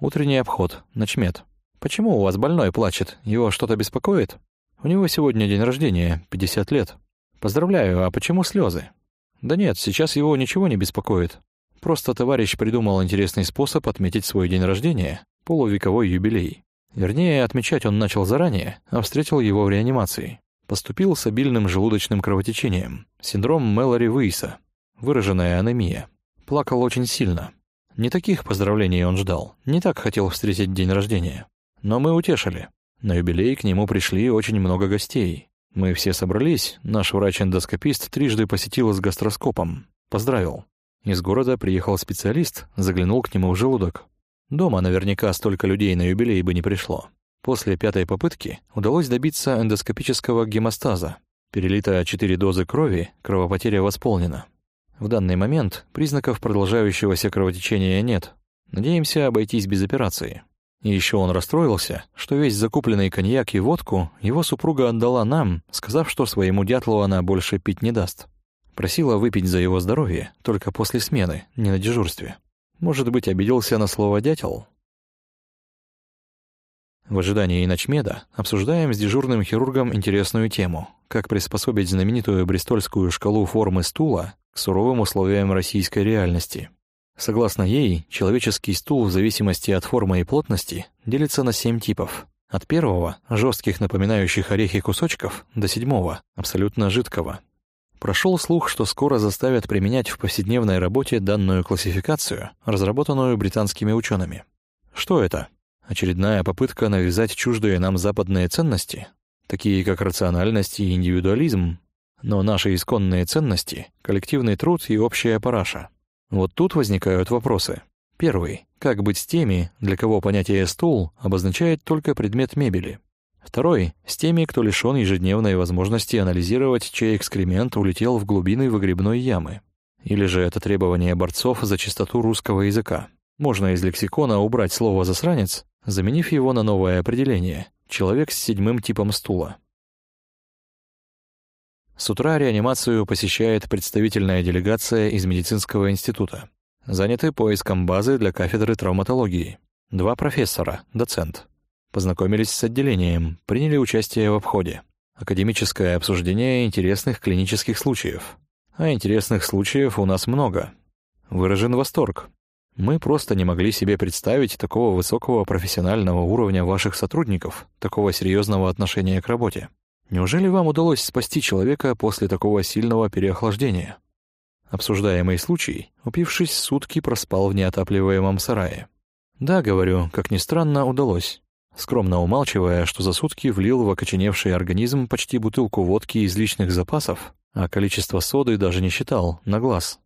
Утренний обход, ночмед. Почему у вас больной плачет? Его что-то беспокоит? У него сегодня день рождения, 50 лет. Поздравляю, а почему слезы? Да нет, сейчас его ничего не беспокоит. Просто товарищ придумал интересный способ отметить свой день рождения, полувековой юбилей. Вернее, отмечать он начал заранее, а встретил его в реанимации. Поступил с обильным желудочным кровотечением, синдром Мэлори Уиса, выраженная анемия. Плакал очень сильно. Не таких поздравлений он ждал, не так хотел встретить день рождения. Но мы утешили. На юбилей к нему пришли очень много гостей. Мы все собрались, наш врач-эндоскопист трижды посетил с гастроскопом. Поздравил. Из города приехал специалист, заглянул к нему в желудок. Дома наверняка столько людей на юбилей бы не пришло. После пятой попытки удалось добиться эндоскопического гемостаза. Перелито 4 дозы крови, кровопотеря восполнена. В данный момент признаков продолжающегося кровотечения нет. Надеемся обойтись без операции. И еще он расстроился, что весь закупленный коньяк и водку его супруга отдала нам, сказав, что своему дятлу она больше пить не даст. Просила выпить за его здоровье только после смены, не на дежурстве. Может быть, обиделся на слово «дятел»? В ожидании ночмеда обсуждаем с дежурным хирургом интересную тему — как приспособить знаменитую бристольскую шкалу формы стула к суровым условиям российской реальности. Согласно ей, человеческий стул в зависимости от формы и плотности делится на семь типов. От первого, жестких напоминающих орехи кусочков, до седьмого, абсолютно жидкого. Прошел слух, что скоро заставят применять в повседневной работе данную классификацию, разработанную британскими учеными. Что это? Очередная попытка навязать чуждые нам западные ценности, такие как рациональность и индивидуализм, но наши исконные ценности — коллективный труд и общая параша. Вот тут возникают вопросы. Первый. Как быть с теми, для кого понятие «стул» обозначает только предмет мебели? Второй — с теми, кто лишён ежедневной возможности анализировать, чей экскремент улетел в глубины выгребной ямы. Или же это требование борцов за чистоту русского языка. Можно из лексикона убрать слово «засранец», заменив его на новое определение — человек с седьмым типом стула. С утра реанимацию посещает представительная делегация из медицинского института. Заняты поиском базы для кафедры травматологии. Два профессора, доцент. Познакомились с отделением, приняли участие в обходе. Академическое обсуждение интересных клинических случаев. А интересных случаев у нас много. Выражен восторг. Мы просто не могли себе представить такого высокого профессионального уровня ваших сотрудников, такого серьезного отношения к работе. Неужели вам удалось спасти человека после такого сильного переохлаждения? Обсуждаемый случай, упившись сутки, проспал в неотапливаемом сарае. Да, говорю, как ни странно, удалось. Скромно умалчивая, что за сутки влил в окоченевший организм почти бутылку водки из личных запасов, а количество соды даже не считал, на глаз.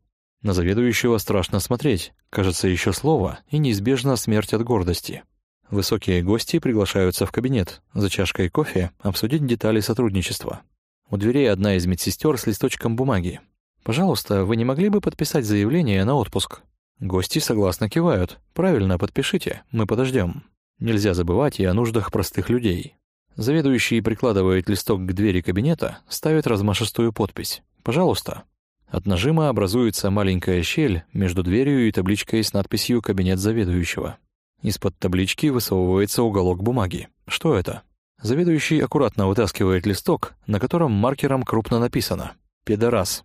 На заведующего страшно смотреть, кажется, еще слово, и неизбежно смерть от гордости. Высокие гости приглашаются в кабинет за чашкой кофе обсудить детали сотрудничества. У дверей одна из медсестер с листочком бумаги. «Пожалуйста, вы не могли бы подписать заявление на отпуск?» Гости согласно кивают. «Правильно, подпишите, мы подождем». Нельзя забывать и о нуждах простых людей. Заведующий прикладывает листок к двери кабинета, ставит размашистую подпись. «Пожалуйста». От нажима образуется маленькая щель между дверью и табличкой с надписью «Кабинет заведующего». Из-под таблички высовывается уголок бумаги. Что это? Заведующий аккуратно вытаскивает листок, на котором маркером крупно написано «Педорас».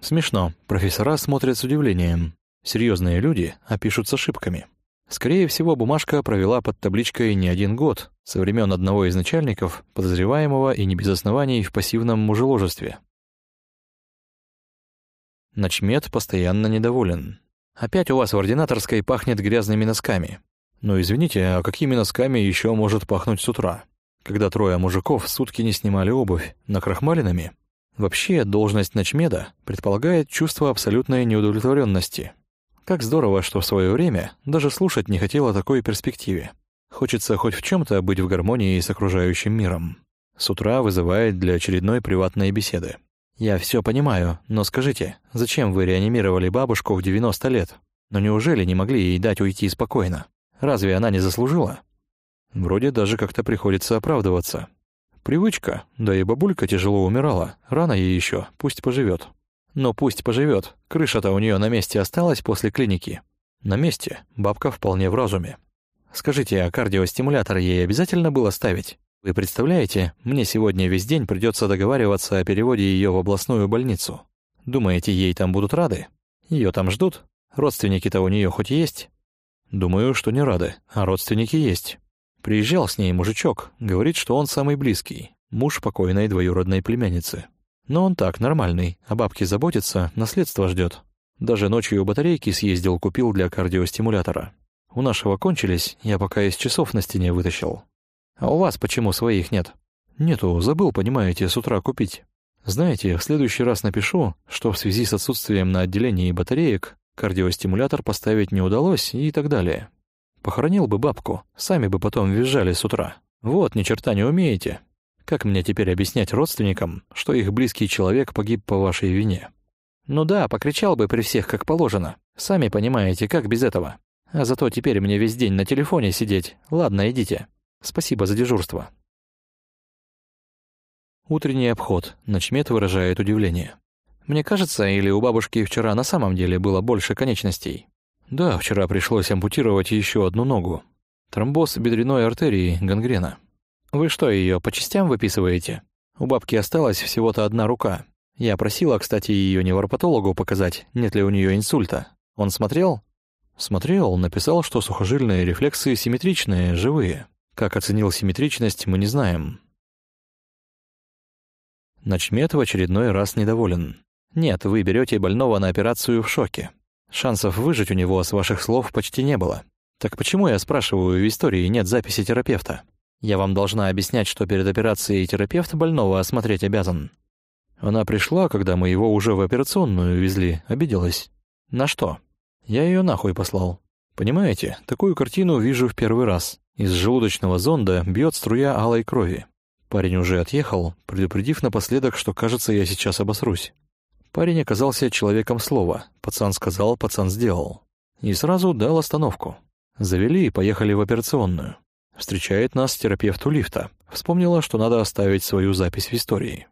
Смешно. Профессора смотрят с удивлением. Серьезные люди опишут с ошибками. Скорее всего, бумажка провела под табличкой не один год, со времен одного из начальников, подозреваемого и не без оснований в пассивном мужеложестве. Начмет постоянно недоволен. «Опять у вас в ординаторской пахнет грязными носками». «Ну, извините, а какими носками еще может пахнуть с утра? Когда трое мужиков сутки не снимали обувь, накрахмаленными?» Вообще, должность начмеда предполагает чувство абсолютной неудовлетворенности. Как здорово, что в свое время даже слушать не хотел о такой перспективе. Хочется хоть в чем-то быть в гармонии с окружающим миром. С утра вызывает для очередной приватной беседы. «Я все понимаю, но скажите, зачем вы реанимировали бабушку в 90 лет? Но неужели не могли ей дать уйти спокойно? Разве она не заслужила?» Вроде даже как-то приходится оправдываться. Привычка, да и бабулька тяжело умирала, рано ей еще, пусть поживет. Но пусть поживет, крыша-то у нее на месте осталась после клиники. На месте, бабка вполне в разуме. Скажите, а кардиостимулятор ей обязательно было ставить? Вы представляете, мне сегодня весь день придется договариваться о переводе ее в областную больницу. Думаете, ей там будут рады? Ее там ждут? Родственники-то у нее хоть есть? Думаю, что не рады, а родственники есть. Приезжал с ней мужичок, говорит, что он самый близкий, муж покойной двоюродной племянницы. Но он так, нормальный, о бабке заботится, наследство ждет. Даже ночью батарейки съездил, купил для кардиостимулятора. У нашего кончились, я пока из часов на стене вытащил. А у вас почему своих нет? Нету, забыл, понимаете, с утра купить. Знаете, в следующий раз напишу, что в связи с отсутствием на отделении батареек кардиостимулятор поставить не удалось и так далее. Похоронил бы бабку, сами бы потом визжали с утра. Вот, ни черта не умеете. Как мне теперь объяснять родственникам, что их близкий человек погиб по вашей вине? Ну да, покричал бы при всех, как положено. Сами понимаете, как без этого. А зато теперь мне весь день на телефоне сидеть. Ладно, идите. Спасибо за дежурство. Утренний обход. Начмет выражает удивление. Мне кажется, или у бабушки вчера на самом деле было больше конечностей? Да, вчера пришлось ампутировать еще одну ногу. Тромбоз бедренной артерии, гангрена. Вы что, ее по частям выписываете? У бабки осталась всего-то одна рука. Я просила, кстати, ее невропатологу показать, нет ли у нее инсульта. Он смотрел? Смотрел, написал, что сухожильные рефлексы симметричные, живые. Как оценил симметричность, мы не знаем. Начмет в очередной раз недоволен. Нет, вы берете больного на операцию в шоке. Шансов выжить у него, с ваших слов, почти не было. Так почему, я спрашиваю, в истории нет записи терапевта? Я вам должна объяснять, что перед операцией терапевт больного осмотреть обязан. Она пришла, когда мы его уже в операционную везли, обиделась. На что? Я ее нахуй послал. Понимаете, такую картину вижу в первый раз. Из желудочного зонда бьет струя алой крови. Парень уже отъехал, предупредив напоследок, что, кажется, я сейчас обосрусь. Парень оказался человеком слова. Пацан сказал, пацан сделал. И сразу дал остановку. Завели и поехали в операционную. Встречает нас терапевт у лифта. Вспомнила, что надо оставить свою запись в истории.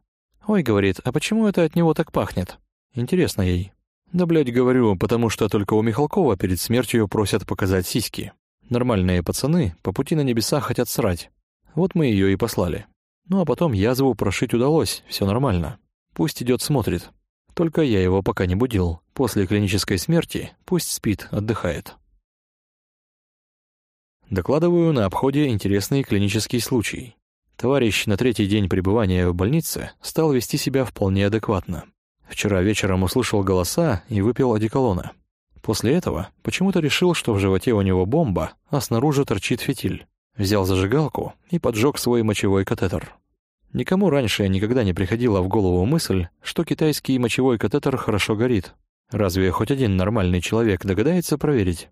«Ой, — говорит, — а почему это от него так пахнет?» Интересно ей. «Да, блядь, говорю, потому что только у Михалкова перед смертью просят показать сиськи. Нормальные пацаны по пути на небеса хотят срать. Вот мы ее и послали. Ну а потом язву прошить удалось, все нормально. Пусть идет смотрит. Только я его пока не будил. После клинической смерти пусть спит, отдыхает. Докладываю на обходе интересный клинический случай. Товарищ на третий день пребывания в больнице стал вести себя вполне адекватно. Вчера вечером услышал голоса и выпил одеколона. После этого почему-то решил, что в животе у него бомба, а снаружи торчит фитиль. Взял зажигалку и поджег свой мочевой катетер. Никому раньше никогда не приходила в голову мысль, что китайский мочевой катетер хорошо горит. Разве хоть один нормальный человек догадается проверить?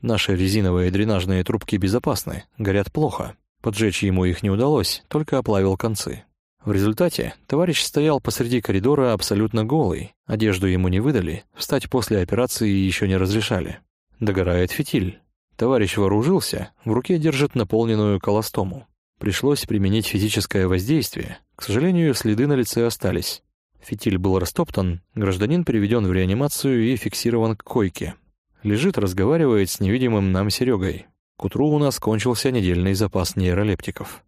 Наши резиновые дренажные трубки безопасны, горят плохо. Поджечь ему их не удалось, только оплавил концы. В результате товарищ стоял посреди коридора абсолютно голый, одежду ему не выдали, встать после операции еще не разрешали. Догорает фитиль. Товарищ вооружился, в руке держит наполненную колостому. Пришлось применить физическое воздействие. К сожалению, следы на лице остались. Фитиль был растоптан, гражданин переведен в реанимацию и фиксирован к койке. Лежит, разговаривает с невидимым нам Серегой. К утру у нас кончился недельный запас нейролептиков.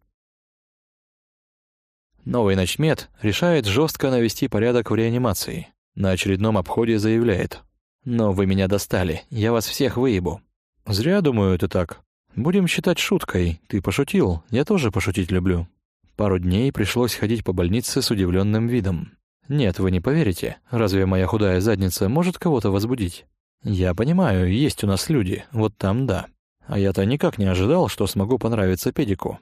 Новый начмет решает жестко навести порядок в реанимации. На очередном обходе заявляет. «Но вы меня достали, я вас всех выебу». «Зря, думаю, ты так. Будем считать шуткой. Ты пошутил, я тоже пошутить люблю». Пару дней пришлось ходить по больнице с удивленным видом. Нет, вы не поверите, разве моя худая задница может кого-то возбудить? Я понимаю, есть у нас люди, вот там да. А я-то никак не ожидал, что смогу понравиться педику.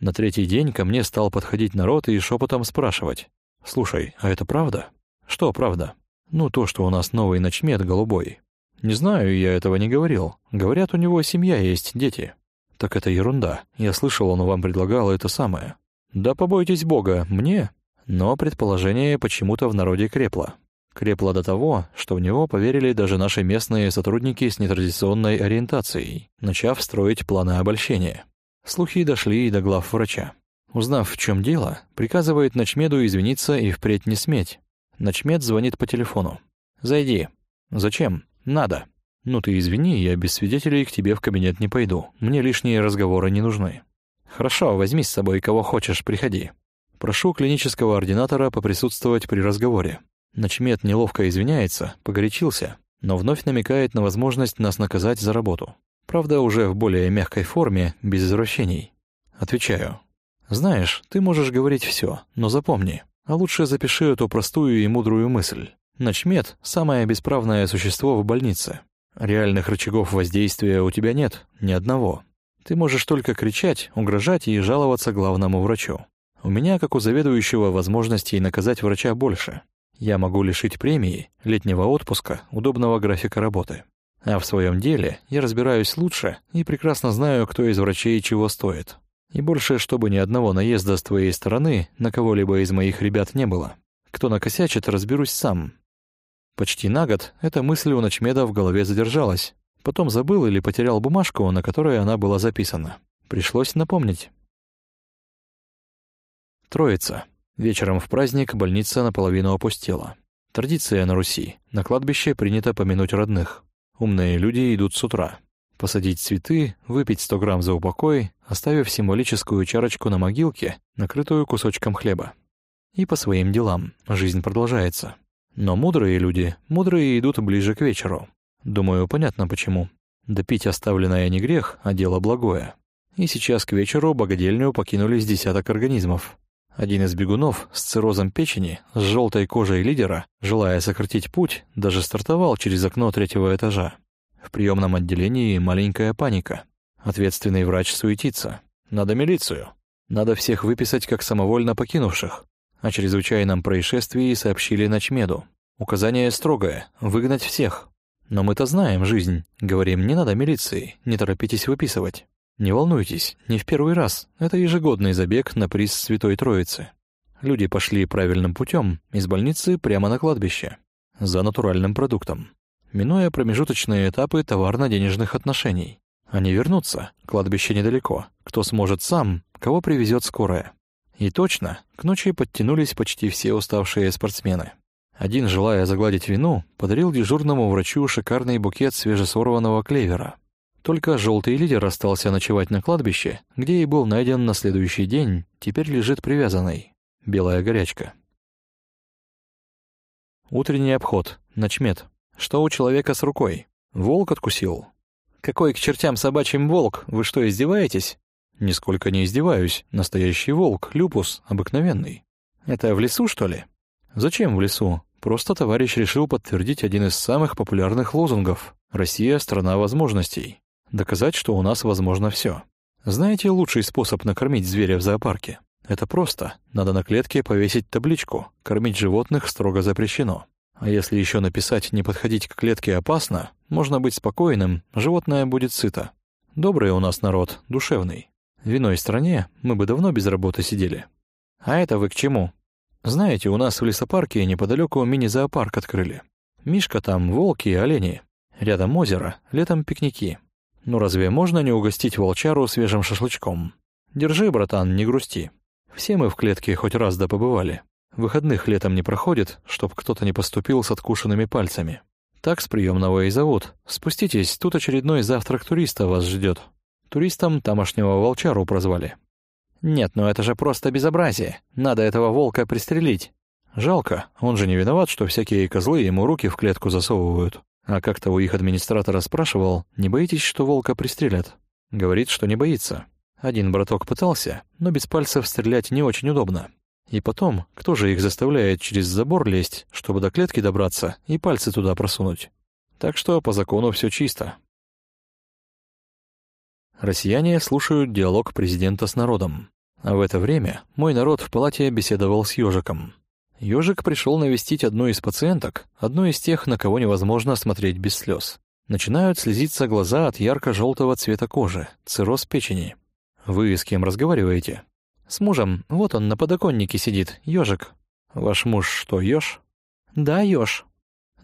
На третий день ко мне стал подходить народ и шепотом спрашивать. «Слушай, а это правда?» «Что правда?» «Ну, то, что у нас новый ночмед голубой». «Не знаю, я этого не говорил. Говорят, у него семья есть, дети». «Так это ерунда. Я слышал, он вам предлагал это самое». «Да побойтесь Бога, мне?» Но предположение почему-то в народе крепло. Крепло до того, что в него поверили даже наши местные сотрудники с нетрадиционной ориентацией, начав строить планы обольщения. Слухи дошли и до глав врача. Узнав, в чем дело, приказывает Ночмеду извиниться и впредь не сметь. Ночмед звонит по телефону. «Зайди». «Зачем?» «Надо». «Ну ты извини, я без свидетелей к тебе в кабинет не пойду. Мне лишние разговоры не нужны». «Хорошо, возьми с собой кого хочешь, приходи». Прошу клинического ординатора поприсутствовать при разговоре. Начмет неловко извиняется, погорячился, но вновь намекает на возможность нас наказать за работу. Правда, уже в более мягкой форме, без извращений. Отвечаю. «Знаешь, ты можешь говорить все, но запомни, а лучше запиши эту простую и мудрую мысль. Начмет — самое бесправное существо в больнице. Реальных рычагов воздействия у тебя нет, ни одного. Ты можешь только кричать, угрожать и жаловаться главному врачу. У меня, как у заведующего, возможностей наказать врача больше. Я могу лишить премии, летнего отпуска, удобного графика работы. А в своем деле я разбираюсь лучше и прекрасно знаю, кто из врачей чего стоит. И больше, чтобы ни одного наезда с твоей стороны на кого-либо из моих ребят не было. Кто накосячит, разберусь сам. Почти на год эта мысль у Ночмеда в голове задержалась. Потом забыл или потерял бумажку, на которой она была записана. Пришлось напомнить. Троица. Вечером в праздник больница наполовину опустела. Традиция на Руси. На кладбище принято помянуть родных. Умные люди идут с утра. Посадить цветы, выпить 100 грамм за упокой, оставив символическую чарочку на могилке, накрытую кусочком хлеба. И по своим делам. Жизнь продолжается. Но мудрые люди, мудрые идут ближе к вечеру. Думаю, понятно почему. Допить оставленное не грех, а дело благое. И сейчас к вечеру богадельню покинули с десяток организмов. Один из бегунов с циррозом печени, с желтой кожей лидера, желая сократить путь, даже стартовал через окно третьего этажа. В приемном отделении маленькая паника. Ответственный врач суетится. Надо милицию. Надо всех выписать как самовольно покинувших. О чрезвычайном происшествии сообщили Ночмеду. Указание строгое — выгнать всех. Но мы-то знаем жизнь. Говорим, не надо милиции, не торопитесь выписывать. Не волнуйтесь, не в первый раз. Это ежегодный забег на приз Святой Троицы. Люди пошли правильным путем из больницы прямо на кладбище. За натуральным продуктом. Минуя промежуточные этапы товарно-денежных отношений. Они вернутся, кладбище недалеко. Кто сможет сам, кого привезет скорая. И точно, к ночи подтянулись почти все уставшие спортсмены. Один, желая загладить вину, подарил дежурному врачу шикарный букет свежесорванного клевера — только желтый лидер остался ночевать на кладбище, где и был найден на следующий день, теперь лежит привязанный. Белая горячка. Утренний обход. Ночмет. Что у человека с рукой? Волк откусил. Какой к чертям собачьим волк? Вы что, издеваетесь? Нисколько не издеваюсь. Настоящий волк, люпус, обыкновенный. Это в лесу, что ли? Зачем в лесу? Просто товарищ решил подтвердить один из самых популярных лозунгов «Россия – страна возможностей». Доказать, что у нас возможно все. Знаете лучший способ накормить зверя в зоопарке? Это просто. Надо на клетке повесить табличку «Кормить животных строго запрещено». А если еще написать «Не подходить к клетке опасно», можно быть спокойным, животное будет сыто. Добрый у нас народ, душевный. В иной стране мы бы давно без работы сидели. А это вы к чему? Знаете, у нас в лесопарке неподалеку мини-зоопарк открыли. Мишка там, волки и олени. Рядом озеро, летом пикники. Ну разве можно не угостить волчару свежим шашлычком? Держи, братан, не грусти. Все мы в клетке хоть раз да побывали. Выходных летом не проходит, чтоб кто-то не поступил с откушенными пальцами. Так с приемного и зовут. Спуститесь, тут очередной завтрак туриста вас ждет. Туристам тамошнего волчару прозвали. Нет, ну это же просто безобразие. Надо этого волка пристрелить. Жалко, он же не виноват, что всякие козлы ему руки в клетку засовывают. А как-то у их администратора спрашивал, не боитесь, что волка пристрелят? Говорит, что не боится. Один браток пытался, но без пальцев стрелять не очень удобно. И потом, кто же их заставляет через забор лезть, чтобы до клетки добраться и пальцы туда просунуть? Так что по закону все чисто. Россияне слушают диалог президента с народом. А в это время мой народ в палате беседовал с ежиком. Ёжик пришел навестить одну из пациенток, одну из тех, на кого невозможно смотреть без слез. Начинают слезиться глаза от ярко-желтого цвета кожи, цирроз печени. Вы с кем разговариваете? С мужем. Вот он на подоконнике сидит, ёжик. Ваш муж что, ёж? Да, ёж.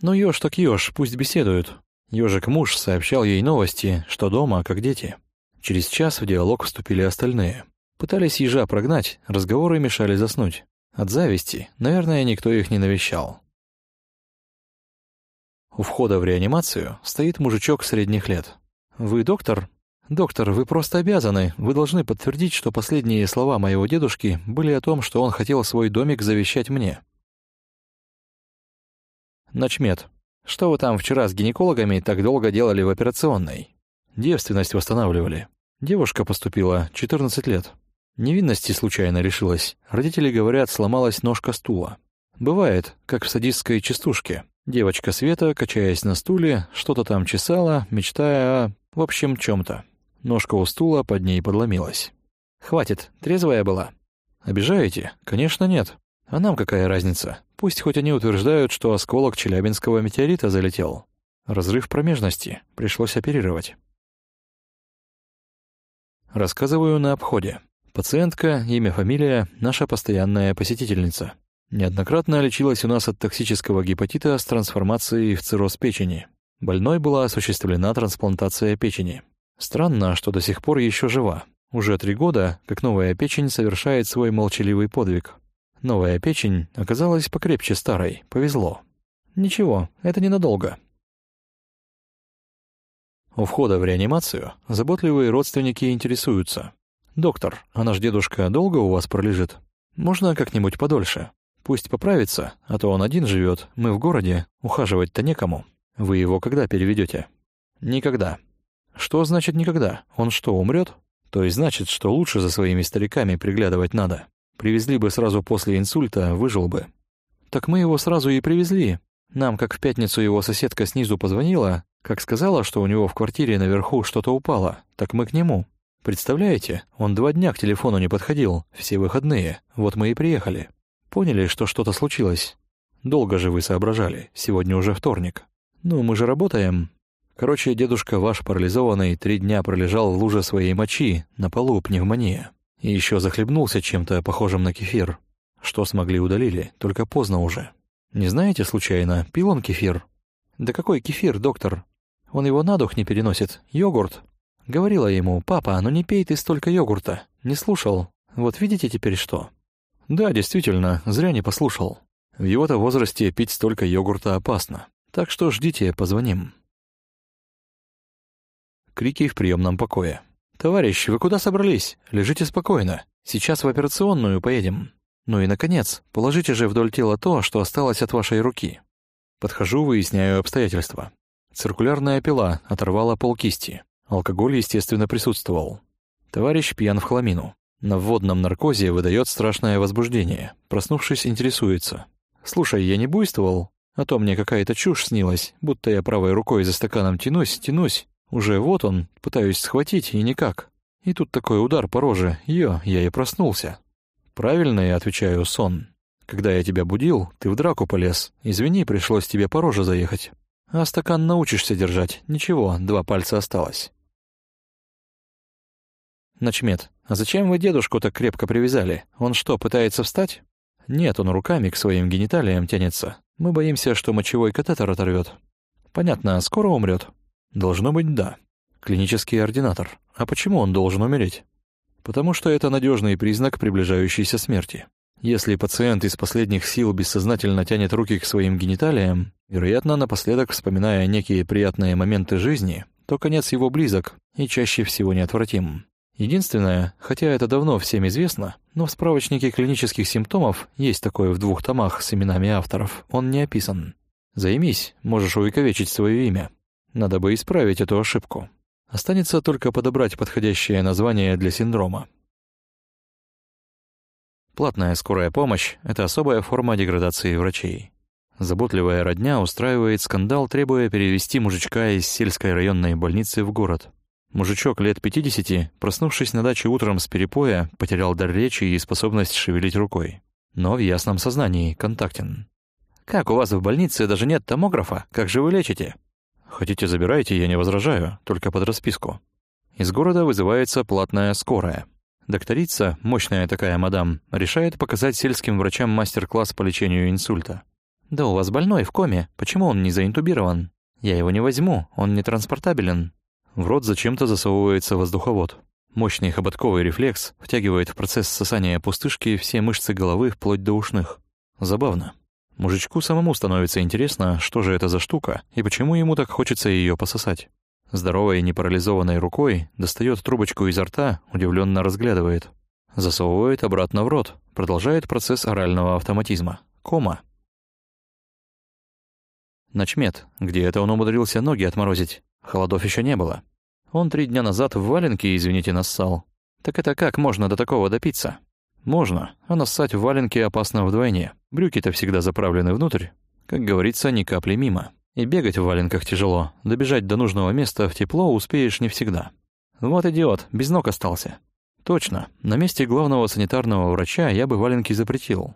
Ну, ёж так ёж, пусть беседуют. Ёжик-муж сообщал ей новости, что дома, как дети. Через час в диалог вступили остальные. Пытались ежа прогнать, разговоры мешали заснуть. От зависти, наверное, никто их не навещал. У входа в реанимацию стоит мужичок средних лет. «Вы доктор?» «Доктор, вы просто обязаны. Вы должны подтвердить, что последние слова моего дедушки были о том, что он хотел свой домик завещать мне». Начмет. Что вы там вчера с гинекологами так долго делали в операционной? Девственность восстанавливали. Девушка поступила, 14 лет. Невинности случайно решилась. Родители говорят, сломалась ножка стула. Бывает, как в садистской частушке. Девочка Света, качаясь на стуле, что-то там чесала, мечтая о... в общем, чем-то. Ножка у стула под ней подломилась. «Хватит, трезвая была». «Обижаете?» «Конечно, нет. А нам какая разница? Пусть хоть они утверждают, что осколок челябинского метеорита залетел. Разрыв промежности. Пришлось оперировать». Рассказываю на обходе. Пациентка, имя, фамилия, наша постоянная посетительница. Неоднократно лечилась у нас от токсического гепатита с трансформацией в цирроз печени. Больной была осуществлена трансплантация печени. Странно, что до сих пор еще жива. Уже три года, как новая печень совершает свой молчаливый подвиг. Новая печень оказалась покрепче старой, повезло. Ничего, это ненадолго. У входа в реанимацию заботливые родственники интересуются. «Доктор, а наш дедушка долго у вас пролежит? Можно как-нибудь подольше? Пусть поправится, а то он один живет, мы в городе, ухаживать-то некому. Вы его когда переведете? «Никогда», что значит никогда? Он что, умрет? То есть значит, что лучше за своими стариками приглядывать надо. Привезли бы сразу после инсульта, выжил бы. Так мы его сразу и привезли. Нам, как в пятницу его соседка снизу позвонила, как сказала, что у него в квартире наверху что-то упало, так мы к нему. Представляете, он два дня к телефону не подходил, все выходные, вот мы и приехали. Поняли, что что-то случилось. Долго же вы соображали, сегодня уже вторник. Ну, мы же работаем, Короче, дедушка ваш парализованный три дня пролежал в луже своей мочи, на полу пневмония. И еще захлебнулся чем-то похожим на кефир. Что смогли удалили, только поздно уже. Не знаете, случайно, пил он кефир? Да какой кефир, доктор? Он его на дух не переносит. Йогурт. Говорила ему, папа, ну не пей ты столько йогурта. Не слушал. Вот видите теперь что? Да, действительно, зря не послушал. В его-то возрасте пить столько йогурта опасно. Так что ждите, позвоним. Крики в приемном покое. «Товарищ, вы куда собрались? Лежите спокойно. Сейчас в операционную поедем. Ну и, наконец, положите же вдоль тела то, что осталось от вашей руки». Подхожу, выясняю обстоятельства. Циркулярная пила оторвала полкисти. Алкоголь, естественно, присутствовал. Товарищ пьян в хламину. На вводном наркозе выдает страшное возбуждение. Проснувшись, интересуется. «Слушай, я не буйствовал? А то мне какая-то чушь снилась, будто я правой рукой за стаканом тянусь, тянусь, уже вот он, пытаюсь схватить, и никак. И тут такой удар по роже, ё, я и проснулся. Правильно я отвечаю, сон. Когда я тебя будил, ты в драку полез. Извини, пришлось тебе по роже заехать. А стакан научишься держать. Ничего, два пальца осталось. Начмет, а зачем вы дедушку так крепко привязали? Он что, пытается встать? Нет, он руками к своим гениталиям тянется. Мы боимся, что мочевой катетер оторвет. Понятно, скоро умрет. Должно быть, да. Клинический ординатор. А почему он должен умереть? Потому что это надежный признак приближающейся смерти. Если пациент из последних сил бессознательно тянет руки к своим гениталиям, вероятно, напоследок вспоминая некие приятные моменты жизни, то конец его близок и чаще всего неотвратим. Единственное, хотя это давно всем известно, но в справочнике клинических симптомов есть такое в двух томах с именами авторов, он не описан. Займись, можешь увековечить свое имя. Надо бы исправить эту ошибку. Останется только подобрать подходящее название для синдрома. Платная скорая помощь — это особая форма деградации врачей. Заботливая родня устраивает скандал, требуя перевести мужичка из сельской районной больницы в город. Мужичок лет 50, проснувшись на даче утром с перепоя, потерял дар речи и способность шевелить рукой. Но в ясном сознании контактен. «Как у вас в больнице даже нет томографа? Как же вы лечите?» Хотите, забирайте, я не возражаю, только под расписку. Из города вызывается платная скорая. Докторица, мощная такая мадам, решает показать сельским врачам мастер-класс по лечению инсульта. «Да у вас больной в коме, почему он не заинтубирован? Я его не возьму, он не транспортабелен». В рот зачем-то засовывается воздуховод. Мощный хоботковый рефлекс втягивает в процесс сосания пустышки все мышцы головы вплоть до ушных. Забавно. Мужичку самому становится интересно, что же это за штука и почему ему так хочется ее пососать. Здоровой непарализованной рукой достает трубочку изо рта, удивленно разглядывает. Засовывает обратно в рот, продолжает процесс орального автоматизма. Кома. Начмет, где это он умудрился ноги отморозить? Холодов еще не было. Он три дня назад в валенке, извините, нассал. Так это как можно до такого допиться? Можно, а нассать в валенке опасно вдвойне. Брюки-то всегда заправлены внутрь. Как говорится, ни капли мимо. И бегать в валенках тяжело. Добежать до нужного места в тепло успеешь не всегда. Вот идиот, без ног остался. Точно, на месте главного санитарного врача я бы валенки запретил.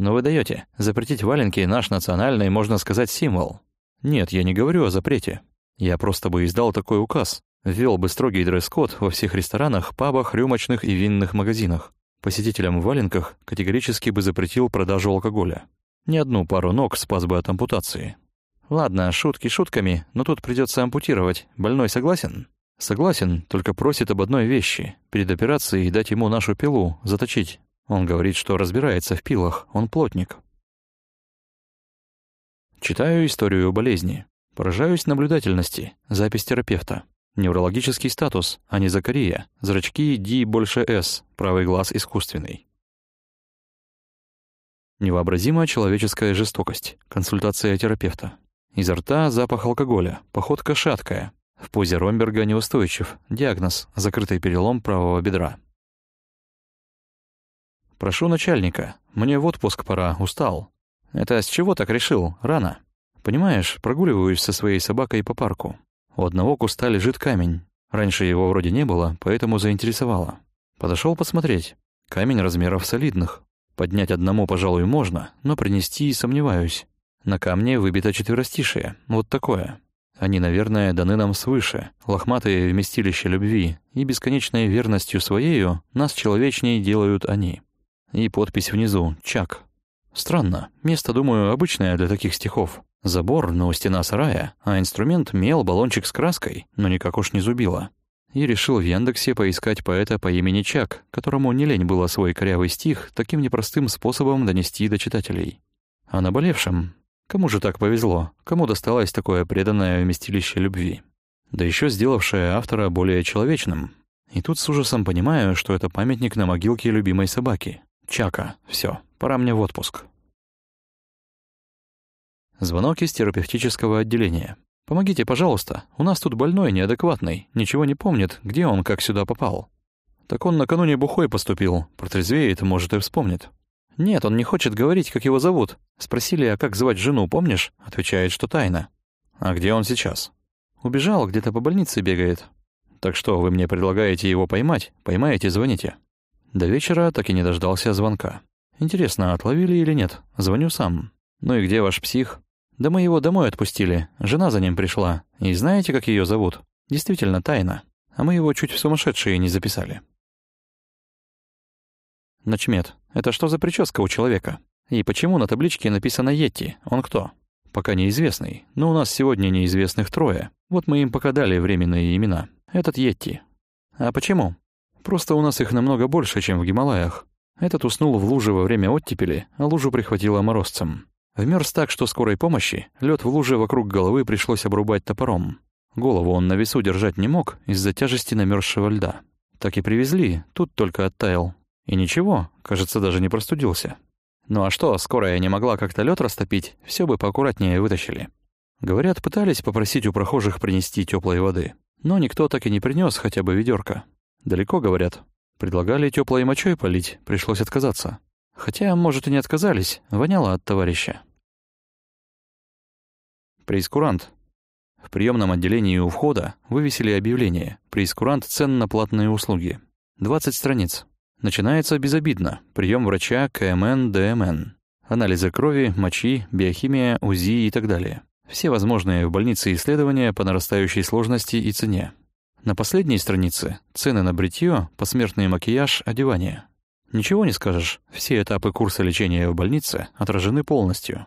Но вы даете, запретить валенки — наш национальный, можно сказать, символ. Нет, я не говорю о запрете. Я просто бы издал такой указ. Ввел бы строгий дресс-код во всех ресторанах, пабах, рюмочных и винных магазинах. Посетителям в валенках категорически бы запретил продажу алкоголя. Ни одну пару ног спас бы от ампутации. Ладно, шутки шутками, но тут придется ампутировать. Больной согласен? Согласен, только просит об одной вещи. Перед операцией дать ему нашу пилу, заточить. Он говорит, что разбирается в пилах, он плотник. Читаю историю болезни. Поражаюсь наблюдательности. Запись терапевта. Неврологический статус, а не Закария. Зрачки D больше S, правый глаз искусственный. Невообразимая человеческая жестокость. Консультация терапевта. Изо рта запах алкоголя, походка шаткая. В позе Ромберга неустойчив. Диагноз – закрытый перелом правого бедра. «Прошу начальника. Мне в отпуск пора, устал». «Это с чего так решил? Рано». «Понимаешь, прогуливаюсь со своей собакой по парку. У одного куста лежит камень. Раньше его вроде не было, поэтому заинтересовало. Подошел посмотреть. Камень размеров солидных. Поднять одному, пожалуй, можно, но принести сомневаюсь. На камне выбито четверостишие, вот такое. Они, наверное, даны нам свыше, лохматые вместилище любви, и бесконечной верностью своею нас человечней делают они. И подпись внизу «Чак». Странно, место, думаю, обычное для таких стихов. Забор, но стена сарая, а инструмент — мел, баллончик с краской, но никак уж не зубило. И решил в Яндексе поискать поэта по имени Чак, которому не лень было свой корявый стих таким непростым способом донести до читателей. А наболевшем? Кому же так повезло? Кому досталось такое преданное вместилище любви? Да еще сделавшее автора более человечным. И тут с ужасом понимаю, что это памятник на могилке любимой собаки. Чака. Все, пора мне в отпуск. Звонок из терапевтического отделения. «Помогите, пожалуйста. У нас тут больной неадекватный. Ничего не помнит, где он, как сюда попал». «Так он накануне бухой поступил. Протрезвеет, может, и вспомнит». «Нет, он не хочет говорить, как его зовут. Спросили, а как звать жену, помнишь?» Отвечает, что тайна. «А где он сейчас?» «Убежал, где-то по больнице бегает». «Так что, вы мне предлагаете его поймать? Поймаете, звоните». До вечера так и не дождался звонка. «Интересно, отловили или нет? Звоню сам». «Ну и где ваш псих?» Да мы его домой отпустили. Жена за ним пришла. И знаете, как ее зовут? Действительно, тайна. А мы его чуть в сумасшедшие не записали. Начмет, это что за прическа у человека? И почему на табличке написано «Йетти»? Он кто? Пока неизвестный. Но у нас сегодня неизвестных трое. Вот мы им пока дали временные имена. Этот Йетти. А почему? Просто у нас их намного больше, чем в Гималаях. Этот уснул в луже во время оттепели, а лужу прихватило морозцем. Вмерз так, что скорой помощи лед в луже вокруг головы пришлось обрубать топором. Голову он на весу держать не мог из-за тяжести намерзшего льда. Так и привезли, тут только оттаял. И ничего, кажется, даже не простудился. Ну а что, скорая не могла как-то лед растопить, все бы поаккуратнее вытащили. Говорят, пытались попросить у прохожих принести теплой воды. Но никто так и не принес хотя бы ведерко. Далеко, говорят. Предлагали теплой мочой полить, пришлось отказаться. Хотя, может, и не отказались, воняло от товарища. Прейскурант. В приемном отделении у входа вывесили объявление «Прейскурант цен на платные услуги». 20 страниц. Начинается безобидно. Прием врача КМН, ДМН. Анализы крови, мочи, биохимия, УЗИ и так далее. Все возможные в больнице исследования по нарастающей сложности и цене. На последней странице цены на бритье, посмертный макияж, одевание. Ничего не скажешь, все этапы курса лечения в больнице отражены полностью.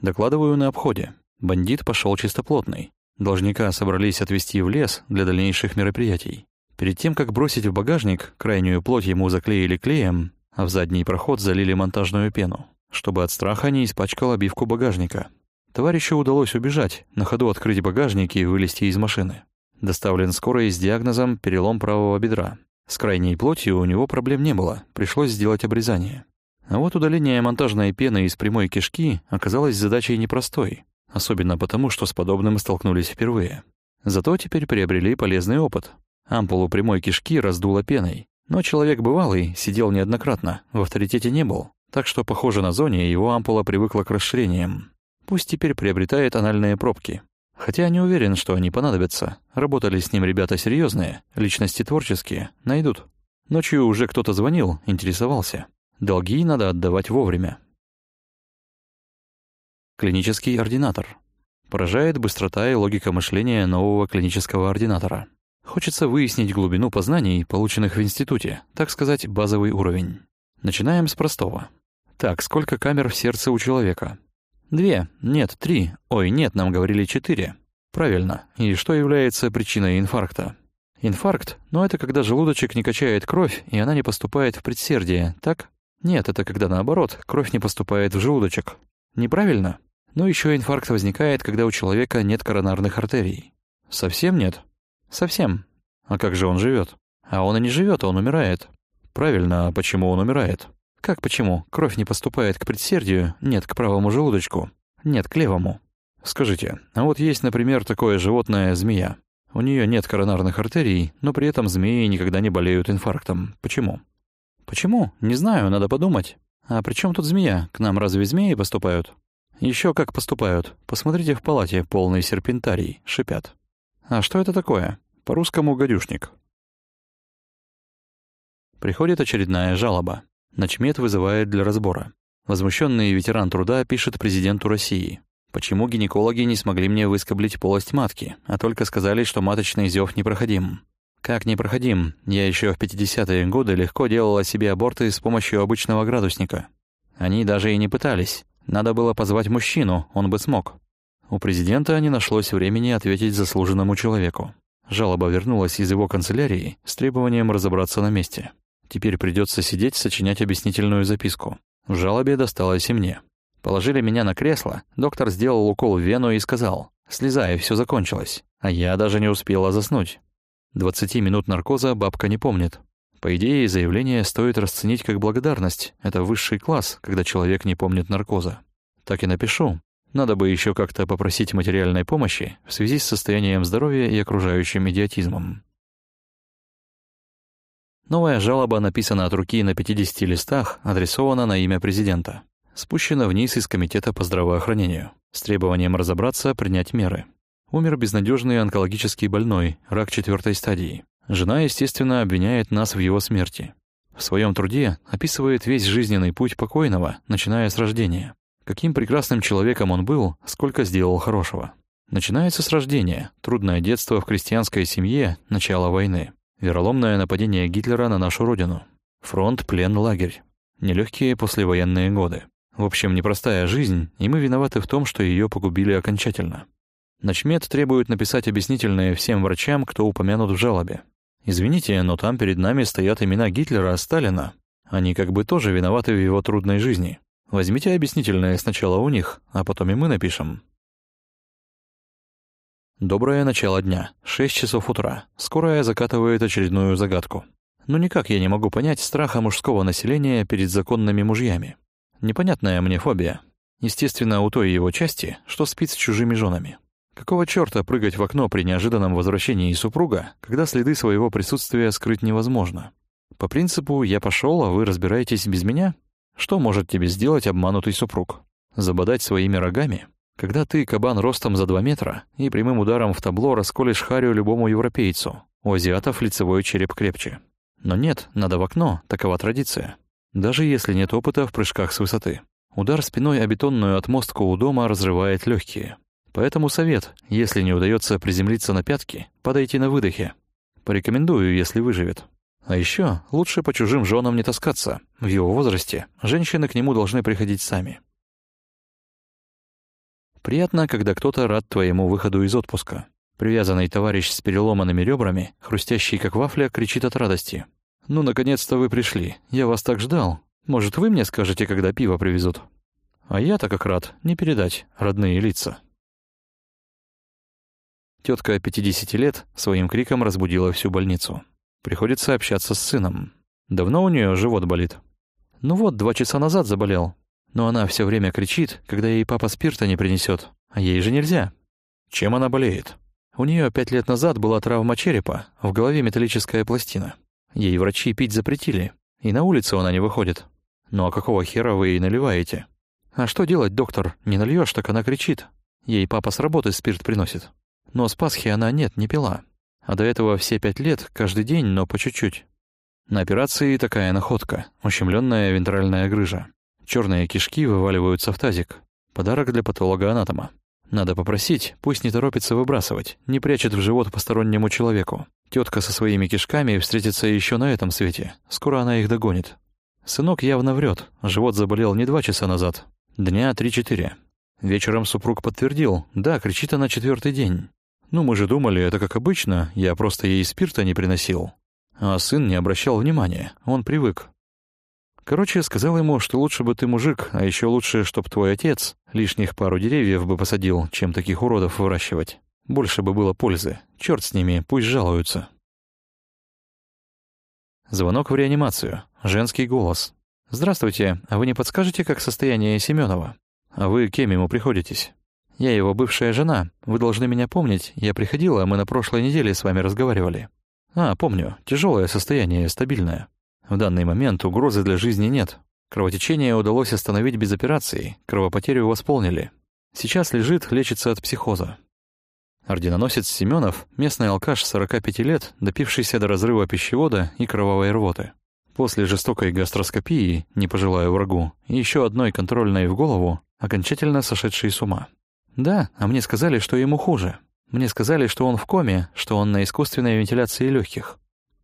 Докладываю на обходе. Бандит пошел чистоплотный. Должника собрались отвезти в лес для дальнейших мероприятий. Перед тем, как бросить в багажник, крайнюю плоть ему заклеили клеем, а в задний проход залили монтажную пену, чтобы от страха не испачкал обивку багажника. Товарищу удалось убежать, на ходу открыть багажник и вылезти из машины. Доставлен скорой с диагнозом перелом правого бедра. С крайней плотью у него проблем не было, пришлось сделать обрезание. А вот удаление монтажной пены из прямой кишки оказалось задачей непростой, особенно потому, что с подобным столкнулись впервые. Зато теперь приобрели полезный опыт. Ампулу прямой кишки раздуло пеной, но человек бывалый, сидел неоднократно, в авторитете не был, так что, похоже, на зоне его ампула привыкла к расширениям. Пусть теперь приобретает анальные пробки. Хотя не уверен, что они понадобятся. Работали с ним ребята серьезные, личности творческие, найдут. Ночью уже кто-то звонил, интересовался. Долги надо отдавать вовремя. Клинический ординатор. Поражает быстрота и логика мышления нового клинического ординатора. Хочется выяснить глубину познаний, полученных в институте, так сказать, базовый уровень. Начинаем с простого. Так, сколько камер в сердце у человека? Две. Нет, три. Ой, нет, нам говорили четыре. Правильно. И что является причиной инфаркта? Инфаркт, ну это когда желудочек не качает кровь, и она не поступает в предсердие, так? Нет, это когда наоборот, кровь не поступает в желудочек. Неправильно? Ну еще инфаркт возникает, когда у человека нет коронарных артерий. Совсем нет? Совсем. А как же он живет? А он и не живет, он умирает. Правильно, а почему он умирает? Как почему? Кровь не поступает к предсердию, нет к правому желудочку, нет к левому. Скажите, а вот есть, например, такое животное змея. У нее нет коронарных артерий, но при этом змеи никогда не болеют инфарктом. Почему? Почему? Не знаю, надо подумать. А при тут змея? К нам разве змеи поступают? Еще как поступают. Посмотрите в палате, полный серпентарий, шипят. А что это такое? По-русскому гадюшник. Приходит очередная жалоба. Начмет вызывает для разбора. Возмущенный ветеран труда пишет президенту России. Почему гинекологи не смогли мне выскоблить полость матки, а только сказали, что маточный зев непроходим? Как непроходим? Я еще в 50-е годы легко делала себе аборты с помощью обычного градусника. Они даже и не пытались. Надо было позвать мужчину, он бы смог. У президента не нашлось времени ответить заслуженному человеку. Жалоба вернулась из его канцелярии с требованием разобраться на месте. Теперь придется сидеть, сочинять объяснительную записку. В жалобе досталось и мне. Положили меня на кресло, доктор сделал укол в вену и сказал «Слезай, все закончилось». А я даже не успела заснуть. 20 минут наркоза бабка не помнит. По идее, заявление стоит расценить как благодарность. Это высший класс, когда человек не помнит наркоза. Так и напишу. Надо бы еще как-то попросить материальной помощи в связи с состоянием здоровья и окружающим идиотизмом. Новая жалоба написана от руки на 50 листах, адресована на имя президента. Спущена вниз из Комитета по здравоохранению с требованием разобраться, принять меры. Умер безнадежный онкологический больной, рак четвертой стадии. Жена, естественно, обвиняет нас в его смерти. В своем труде описывает весь жизненный путь покойного, начиная с рождения. Каким прекрасным человеком он был, сколько сделал хорошего. Начинается с рождения, трудное детство в крестьянской семье, начало войны. Вероломное нападение Гитлера на нашу родину. Фронт, плен, лагерь. Нелегкие послевоенные годы. В общем, непростая жизнь, и мы виноваты в том, что ее погубили окончательно. Начмет требует написать объяснительное всем врачам, кто упомянут в жалобе. Извините, но там перед нами стоят имена Гитлера, Сталина. Они как бы тоже виноваты в его трудной жизни. Возьмите объяснительное сначала у них, а потом и мы напишем. Доброе начало дня. 6 часов утра. Скорая закатывает очередную загадку. Но никак я не могу понять страха мужского населения перед законными мужьями. Непонятная мне фобия. Естественно, у той его части, что спит с чужими женами. Какого чёрта прыгать в окно при неожиданном возвращении супруга, когда следы своего присутствия скрыть невозможно? По принципу «я пошёл, а вы разбираетесь без меня»? Что может тебе сделать обманутый супруг? Забодать своими рогами? Когда ты кабан ростом за два метра и прямым ударом в табло расколешь харю любому европейцу, у азиатов лицевой череп крепче. Но нет, надо в окно, такова традиция. Даже если нет опыта в прыжках с высоты. Удар спиной о бетонную отмостку у дома разрывает легкие. Поэтому совет, если не удается приземлиться на пятки, падайте на выдохе. Порекомендую, если выживет. А еще лучше по чужим женам не таскаться. В его возрасте женщины к нему должны приходить сами. Приятно, когда кто-то рад твоему выходу из отпуска. Привязанный товарищ с переломанными ребрами, хрустящий как вафля, кричит от радости. «Ну, наконец-то вы пришли. Я вас так ждал. Может, вы мне скажете, когда пиво привезут? А я-то как рад, не передать, родные лица. Тетка 50 лет своим криком разбудила всю больницу. Приходится общаться с сыном. Давно у нее живот болит? Ну вот, два часа назад заболел. Но она все время кричит, когда ей папа спирта не принесет, а ей же нельзя. Чем она болеет? У нее пять лет назад была травма черепа, в голове металлическая пластина. Ей врачи пить запретили, и на улицу она не выходит. Ну а какого хера вы ей наливаете? А что делать, доктор? Не нальешь, так она кричит. Ей папа с работы спирт приносит. Но с Пасхи она нет, не пила. А до этого все пять лет, каждый день, но по чуть-чуть. На операции такая находка, ущемленная вентральная грыжа. Черные кишки вываливаются в тазик. Подарок для патолога-анатома. Надо попросить, пусть не торопится выбрасывать, не прячет в живот постороннему человеку. Тетка со своими кишками встретится еще на этом свете. Скоро она их догонит. Сынок явно врет. Живот заболел не два часа назад. Дня три-четыре. Вечером супруг подтвердил. Да, кричит она четвертый день. Ну, мы же думали, это как обычно, я просто ей спирта не приносил. А сын не обращал внимания, он привык. Короче, сказал ему, что лучше бы ты мужик, а еще лучше, чтоб твой отец лишних пару деревьев бы посадил, чем таких уродов выращивать. Больше бы было пользы. Черт с ними, пусть жалуются. Звонок в реанимацию. Женский голос. «Здравствуйте, а вы не подскажете, как состояние Семенова? А вы кем ему приходитесь?» «Я его бывшая жена. Вы должны меня помнить. Я приходила, мы на прошлой неделе с вами разговаривали». «А, помню. Тяжелое состояние, стабильное. В данный момент угрозы для жизни нет. Кровотечение удалось остановить без операции, кровопотерю восполнили. Сейчас лежит, лечится от психоза. Орденоносец Семенов, местный алкаш 45 лет, допившийся до разрыва пищевода и кровавой рвоты. После жестокой гастроскопии, не пожелаю врагу, и еще одной контрольной в голову, окончательно сошедший с ума. Да, а мне сказали, что ему хуже. Мне сказали, что он в коме, что он на искусственной вентиляции легких.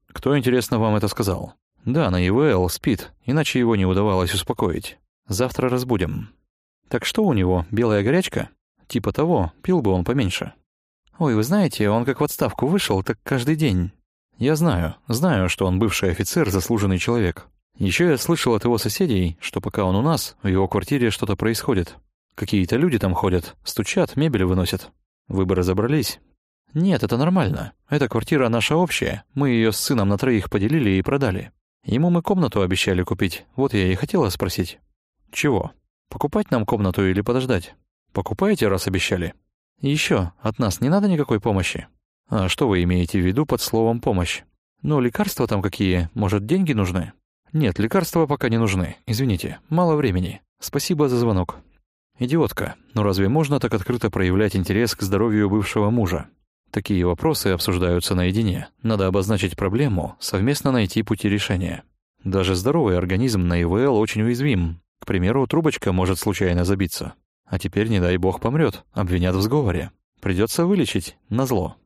Кто, интересно, вам это сказал? Да, на ИВЛ спит, иначе его не удавалось успокоить. Завтра разбудим. Так что у него, белая горячка? Типа того, пил бы он поменьше. Ой, вы знаете, он как в отставку вышел, так каждый день. Я знаю, знаю, что он бывший офицер, заслуженный человек. Еще я слышал от его соседей, что пока он у нас, в его квартире что-то происходит. Какие-то люди там ходят, стучат, мебель выносят. Вы бы разобрались? Нет, это нормально. Эта квартира наша общая. Мы ее с сыном на троих поделили и продали. Ему мы комнату обещали купить. Вот я и хотела спросить. Чего? Покупать нам комнату или подождать? Покупаете, раз обещали? И еще, от нас не надо никакой помощи. А что вы имеете в виду под словом «помощь»? Ну, лекарства там какие? Может, деньги нужны? Нет, лекарства пока не нужны. Извините, мало времени. Спасибо за звонок. Идиотка, но разве можно так открыто проявлять интерес к здоровью бывшего мужа? Такие вопросы обсуждаются наедине. Надо обозначить проблему, совместно найти пути решения. Даже здоровый организм на ИВЛ очень уязвим. К примеру, трубочка может случайно забиться. А теперь, не дай бог, помрет, обвинят в сговоре. Придется вылечить, назло.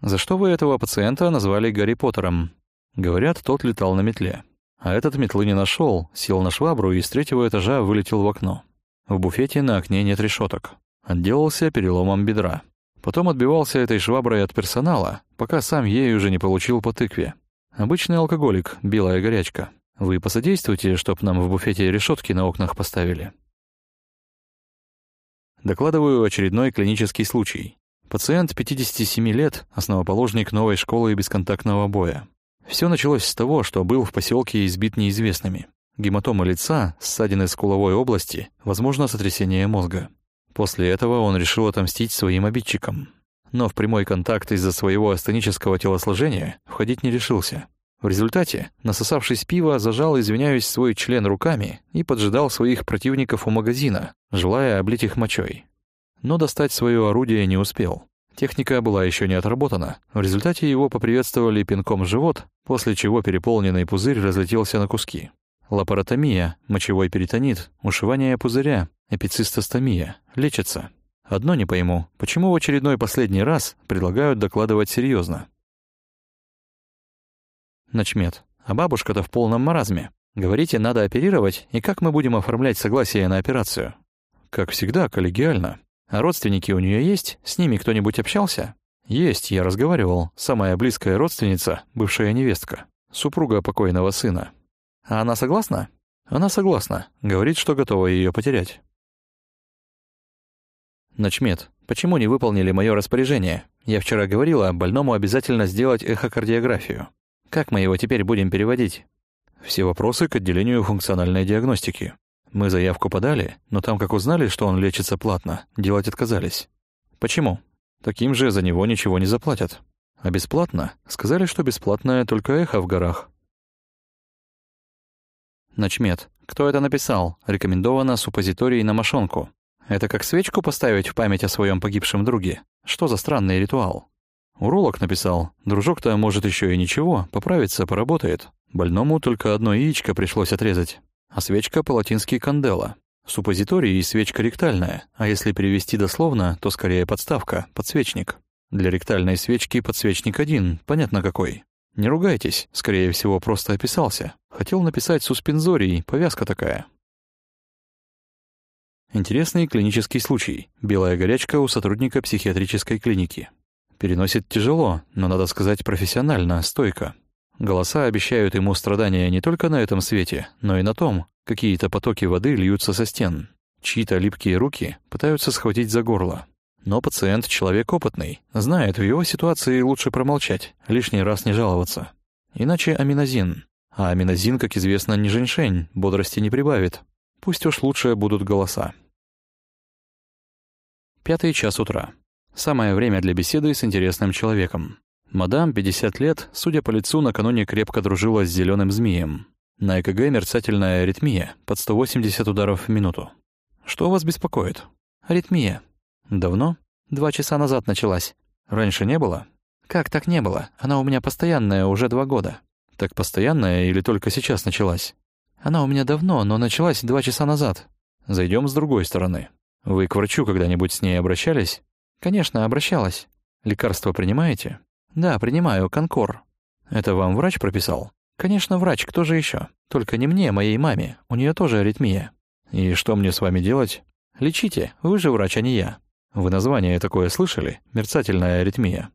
За что вы этого пациента назвали Гарри Поттером? Говорят, тот летал на метле. А этот метлы не нашел, сел на швабру и с третьего этажа вылетел в окно. В буфете на окне нет решеток. Отделался переломом бедра. Потом отбивался этой шваброй от персонала, пока сам ей уже не получил по тыкве. Обычный алкоголик, белая горячка. Вы посодействуете, чтоб нам в буфете решетки на окнах поставили? Докладываю очередной клинический случай. Пациент 57 лет, основоположник новой школы бесконтактного боя. Все началось с того, что был в поселке избит неизвестными. Гематома лица, ссадины скуловой области, возможно, сотрясение мозга. После этого он решил отомстить своим обидчикам. Но в прямой контакт из-за своего астенического телосложения входить не решился. В результате, насосавшись пива, зажал, извиняюсь, свой член руками и поджидал своих противников у магазина, желая облить их мочой. Но достать свое орудие не успел. Техника была еще не отработана. В результате его поприветствовали пинком в живот, после чего переполненный пузырь разлетелся на куски. Лапаротомия, мочевой перитонит, ушивание пузыря, эпицистостомия. Лечится. Одно не пойму, почему в очередной последний раз предлагают докладывать серьезно. Начмет. А бабушка-то в полном маразме. Говорите, надо оперировать, и как мы будем оформлять согласие на операцию? Как всегда, коллегиально. А родственники у нее есть? С ними кто-нибудь общался? Есть, я разговаривал. Самая близкая родственница, бывшая невестка, супруга покойного сына. А она согласна? Она согласна. Говорит, что готова ее потерять. Начмет, почему не выполнили мое распоряжение? Я вчера говорила, больному обязательно сделать эхокардиографию. Как мы его теперь будем переводить? Все вопросы к отделению функциональной диагностики. Мы заявку подали, но там, как узнали, что он лечится платно, делать отказались. Почему? Таким же за него ничего не заплатят. А бесплатно? Сказали, что бесплатное только эхо в горах. Начмет. Кто это написал? Рекомендовано суппозиторий на мошонку. Это как свечку поставить в память о своем погибшем друге? Что за странный ритуал? Уролог написал. Дружок-то, может, еще и ничего, поправится, поработает. Больному только одно яичко пришлось отрезать. А свечка по-латински «кандела». Суппозиторий и свечка ректальная, а если перевести дословно, то скорее подставка, подсвечник. Для ректальной свечки подсвечник один, понятно какой. Не ругайтесь, скорее всего, просто описался. Хотел написать суспензорий, повязка такая. Интересный клинический случай. Белая горячка у сотрудника психиатрической клиники. Переносит тяжело, но, надо сказать, профессионально, стойко. Голоса обещают ему страдания не только на этом свете, но и на том. Какие-то потоки воды льются со стен. Чьи-то липкие руки пытаются схватить за горло. Но пациент — человек опытный, знает, в его ситуации лучше промолчать, лишний раз не жаловаться. Иначе аминозин. А аминозин, как известно, не женьшень, бодрости не прибавит. Пусть уж лучше будут голоса. Пятый час утра. Самое время для беседы с интересным человеком. Мадам, 50 лет, судя по лицу, накануне крепко дружила с зеленым змеем. На ЭКГ мерцательная аритмия, под 180 ударов в минуту. Что вас беспокоит? Аритмия. Давно? Два часа назад началась. Раньше не было? Как так не было? Она у меня постоянная уже два года. Так постоянная или только сейчас началась? Она у меня давно, но началась два часа назад. Зайдем с другой стороны. Вы к врачу когда-нибудь с ней обращались? Конечно, обращалась. Лекарства принимаете? Да, принимаю, Конкор. Это вам врач прописал? Конечно, врач, кто же еще? Только не мне, моей маме. У нее тоже аритмия. И что мне с вами делать? Лечите, вы же врач, а не я. Вы название такое слышали? Мерцательная аритмия.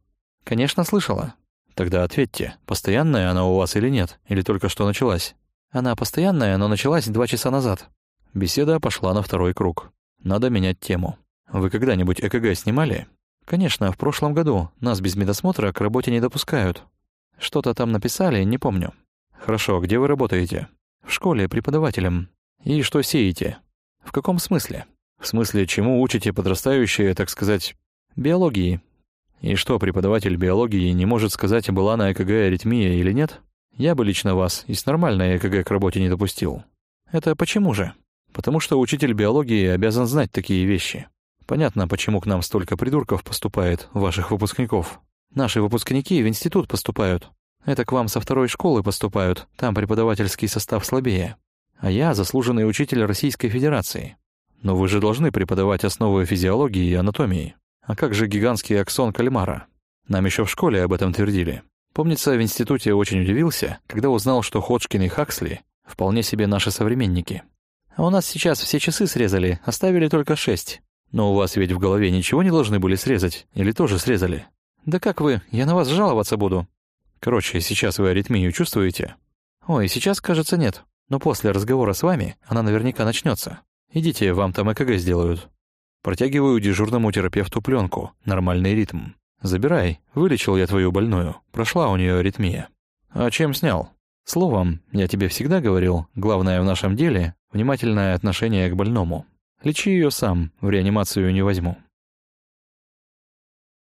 Конечно, слышала. Тогда ответьте, постоянная она у вас или нет, или только что началась? Она постоянная, но началась два часа назад. Беседа пошла на второй круг. Надо менять тему. Вы когда-нибудь ЭКГ снимали? Конечно, в прошлом году. Нас без медосмотра к работе не допускают. Что-то там написали, не помню. Хорошо, где вы работаете? В школе преподавателем. И что сеете? В каком смысле? В смысле, чему учите подрастающие, так сказать, биологии? И что, преподаватель биологии не может сказать, была на ЭКГ аритмия или нет? Я бы лично вас и с нормальной ЭКГ к работе не допустил. Это почему же? Потому что учитель биологии обязан знать такие вещи. Понятно, почему к нам столько придурков поступает, ваших выпускников. Наши выпускники в институт поступают. Это к вам со второй школы поступают, там преподавательский состав слабее. А я заслуженный учитель Российской Федерации. Но вы же должны преподавать основы физиологии и анатомии. А как же гигантский аксон кальмара? Нам еще в школе об этом твердили. Помнится, в институте очень удивился, когда узнал, что Ходжкин и Хаксли вполне себе наши современники. А у нас сейчас все часы срезали, оставили только шесть. Но у вас ведь в голове ничего не должны были срезать? Или тоже срезали? Да как вы? Я на вас жаловаться буду. Короче, сейчас вы аритмию чувствуете? Ой, сейчас, кажется, нет. Но после разговора с вами она наверняка начнется. Идите, вам там ЭКГ сделают. Протягиваю дежурному терапевту пленку. Нормальный ритм. Забирай. Вылечил я твою больную. Прошла у нее аритмия. А чем снял? Словом, я тебе всегда говорил, главное в нашем деле — внимательное отношение к больному. Лечи ее сам, в реанимацию не возьму.